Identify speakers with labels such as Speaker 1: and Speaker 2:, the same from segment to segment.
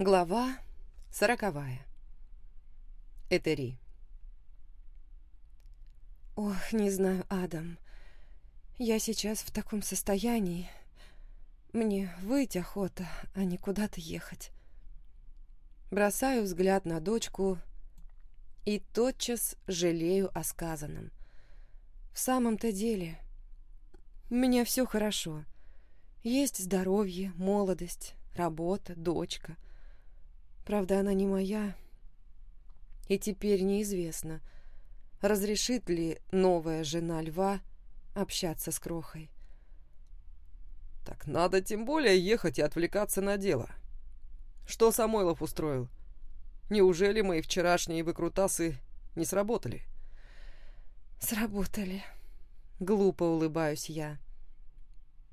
Speaker 1: Глава сороковая. Этери.
Speaker 2: Ох, не знаю, Адам. Я сейчас в таком состоянии. Мне выйти охота, а не куда-то ехать.
Speaker 1: Бросаю взгляд на дочку и тотчас жалею о сказанном. В самом-то деле, у меня все хорошо. Есть здоровье, молодость, работа, дочка. Правда, она не моя. И теперь неизвестно, разрешит ли новая жена льва общаться с крохой.
Speaker 3: Так надо тем более ехать и отвлекаться на дело. Что Самойлов устроил? Неужели мои вчерашние выкрутасы не сработали?
Speaker 2: Сработали. Глупо улыбаюсь я.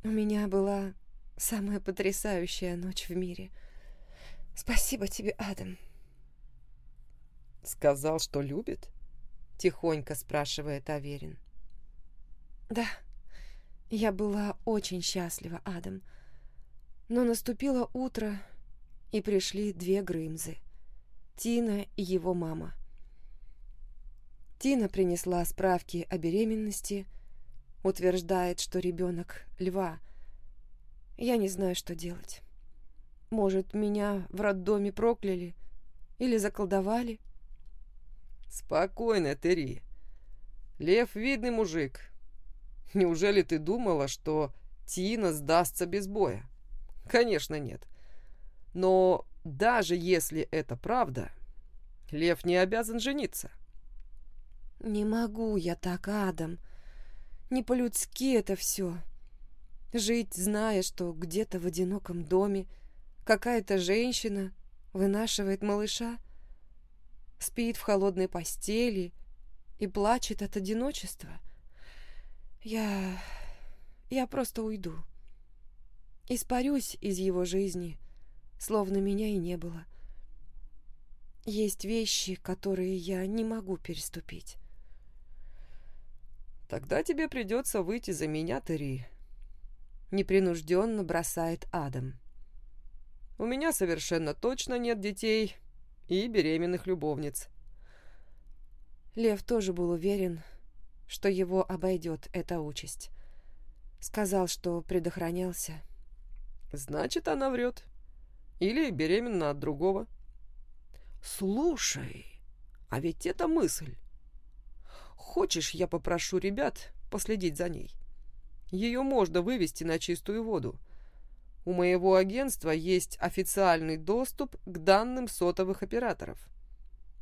Speaker 2: У меня была самая потрясающая ночь в мире. Спасибо тебе, Адам.
Speaker 3: Сказал, что любит?
Speaker 1: Тихонько спрашивает Аверин.
Speaker 2: Да, я была очень счастлива, Адам. Но наступило утро, и пришли две Грымзы. Тина и его мама. Тина принесла справки о беременности, утверждает, что ребенок льва. Я не знаю, что делать. Может, меня в роддоме прокляли или заколдовали?
Speaker 3: Спокойно, Терри. Лев видный мужик. Неужели ты думала, что Тина сдастся без боя? Конечно, нет. Но даже если это правда, Лев не обязан жениться.
Speaker 2: Не могу я так, Адам. Не по-людски это все. Жить, зная, что где-то в одиноком доме какая-то женщина вынашивает малыша, спит в холодной постели и плачет от одиночества. Я... я просто уйду. Испарюсь из его жизни, словно меня и не было. Есть вещи, которые я не могу переступить.
Speaker 3: Тогда тебе придется выйти за меня, Терри.
Speaker 1: Непринужденно бросает Адам.
Speaker 3: У меня совершенно точно нет детей и беременных любовниц.
Speaker 1: Лев тоже был уверен, что его обойдет эта участь. Сказал, что предохранялся.
Speaker 3: Значит, она врет. Или беременна от другого.
Speaker 4: Слушай, а ведь это мысль. Хочешь, я попрошу ребят последить за ней?
Speaker 3: Ее можно вывести на чистую воду. У моего агентства есть официальный доступ к данным сотовых операторов.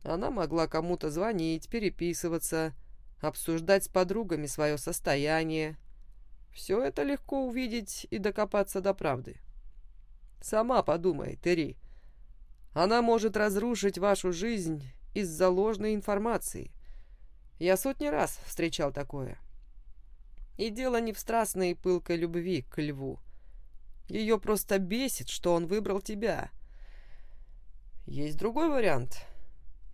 Speaker 3: Она могла кому-то звонить, переписываться, обсуждать с подругами свое состояние. Все это легко увидеть и докопаться до правды. Сама подумай, Терри. Она может разрушить вашу жизнь из-за ложной информации. Я сотни раз встречал такое. И дело не в страстной и пылкой любви к льву. Ее просто бесит, что он выбрал тебя. Есть другой вариант.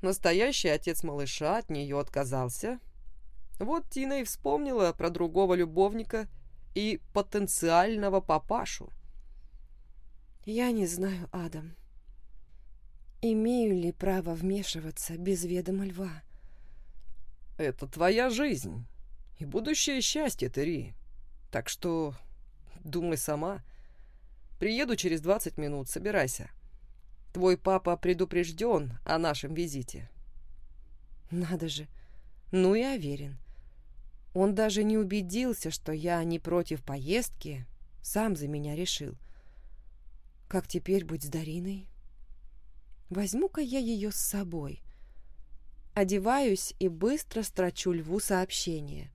Speaker 3: Настоящий отец малыша от нее отказался. Вот Тина и вспомнила про другого любовника и потенциального папашу.
Speaker 2: Я не знаю, Адам. Имею ли право вмешиваться без ведома льва?
Speaker 3: Это твоя жизнь и будущее счастье, Терри. Так что думай сама. Приеду через 20 минут, собирайся. Твой папа предупрежден о нашем визите.
Speaker 1: Надо же. Ну и уверен. Он даже не убедился, что я не против поездки, сам за меня решил. Как теперь быть с Дариной? Возьму-ка я ее с собой. Одеваюсь и быстро строчу льву сообщение.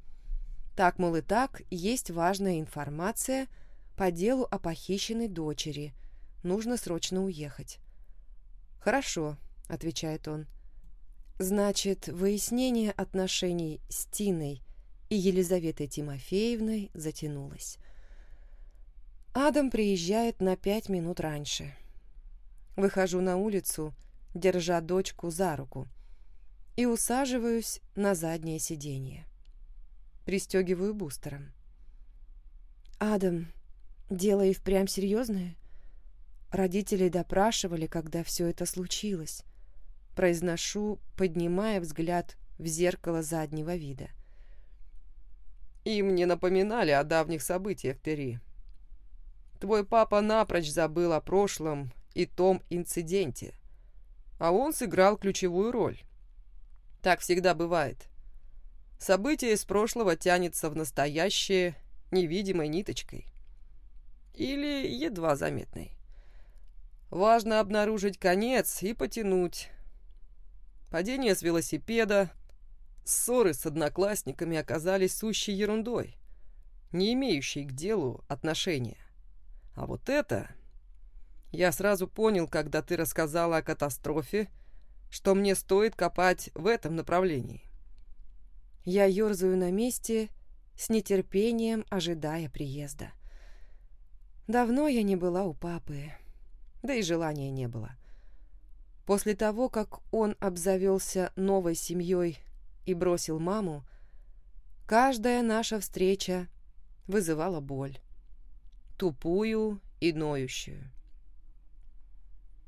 Speaker 1: Так, мол, и так, есть важная информация по делу о похищенной дочери. Нужно срочно уехать. «Хорошо», — отвечает он. «Значит, выяснение отношений с Тиной и Елизаветой Тимофеевной затянулось. Адам приезжает на пять минут раньше. Выхожу на улицу, держа дочку за руку и усаживаюсь на заднее сиденье. Пристегиваю бустером. «Адам, дело и впрямь серьезное?
Speaker 2: родителей допрашивали, когда все это случилось. Произношу, поднимая взгляд в зеркало заднего вида.
Speaker 3: Им не напоминали о давних событиях, Терри. Твой папа напрочь забыл о прошлом и том инциденте, а он сыграл ключевую роль. Так всегда бывает. Событие из прошлого тянется в настоящее невидимой ниточкой. Или едва заметной. Важно обнаружить конец и потянуть. Падение с велосипеда, ссоры с одноклассниками оказались сущей ерундой, не имеющей к делу отношения. А вот это... Я сразу понял, когда ты рассказала о катастрофе, что мне стоит копать в этом направлении.
Speaker 2: Я ерзаю на месте, с нетерпением ожидая приезда. Давно я не была у папы, да и желания не было. После того, как он обзавелся новой семьей и бросил маму, каждая наша встреча вызывала боль. Тупую и ноющую.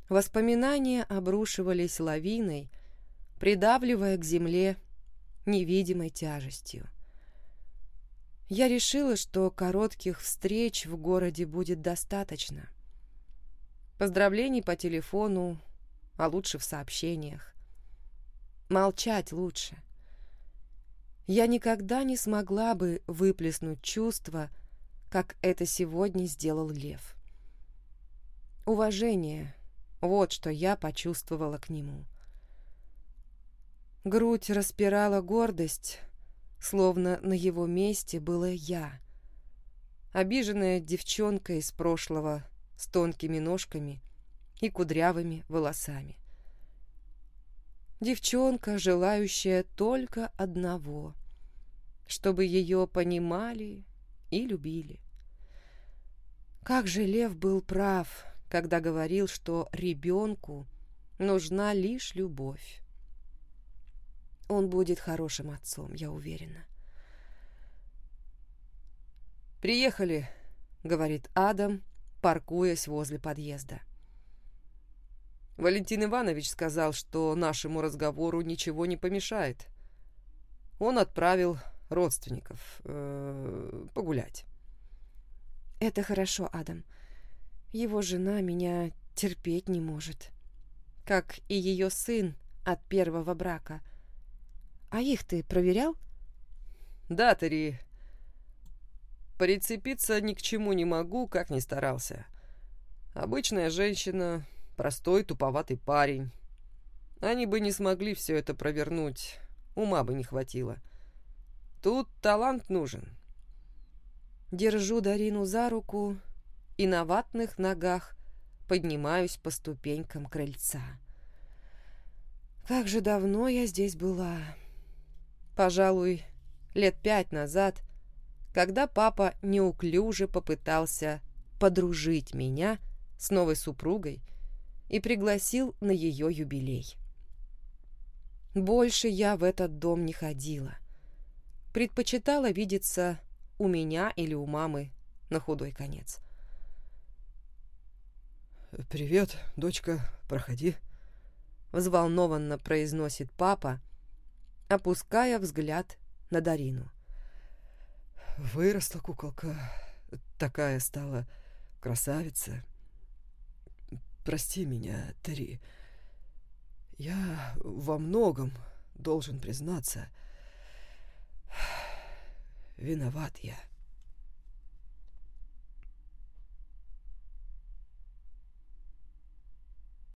Speaker 2: Воспоминания обрушивались лавиной, придавливая к земле невидимой тяжестью. Я решила, что коротких встреч в городе будет достаточно. Поздравлений по телефону, а лучше в сообщениях. Молчать лучше. Я никогда не смогла бы выплеснуть чувства, как это сегодня сделал Лев. Уважение — вот что я почувствовала к нему. Грудь распирала гордость, словно на его месте была я. Обиженная девчонка из прошлого с тонкими ножками и кудрявыми волосами. Девчонка, желающая только одного — чтобы ее понимали и любили. Как же Лев был прав, когда говорил, что ребенку нужна лишь любовь. Он будет хорошим отцом, я уверена.
Speaker 3: «Приехали», — говорит Адам, паркуясь возле подъезда. Валентин Иванович сказал, что нашему разговору ничего не помешает. Он отправил родственников э, погулять.
Speaker 2: Это хорошо, Адам. Его жена меня терпеть не может. Как и ее сын от первого брака. А их ты проверял?
Speaker 3: Да, Тари. Прицепиться ни к чему не могу, как ни старался. Обычная женщина, простой туповатый парень. Они бы не смогли все это провернуть, ума бы не хватило. Тут талант нужен.
Speaker 2: Держу Дарину за руку и на ватных ногах поднимаюсь по ступенькам крыльца. Как же давно я здесь была. Пожалуй, лет пять назад, когда папа неуклюже попытался подружить меня с новой супругой и пригласил на ее юбилей. Больше я в этот дом не ходила — предпочитала видеться у меня или у мамы на худой конец.
Speaker 3: «Привет, дочка, проходи», — взволнованно произносит папа, опуская взгляд на Дарину. «Выросла куколка, такая стала красавица. Прости меня, Тари. Я во многом должен признаться. Виноват я.